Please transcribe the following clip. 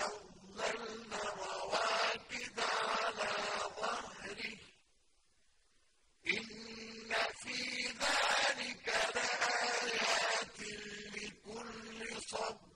وَحَمَّلْنَ رَوَاكِدَ عَلَىٰ ظَهْرِهِ ۚ. إِنَّ فِي ذَٰلِكَ لَآيَاتٍ لِّكُلِّ صَبَّارٍ.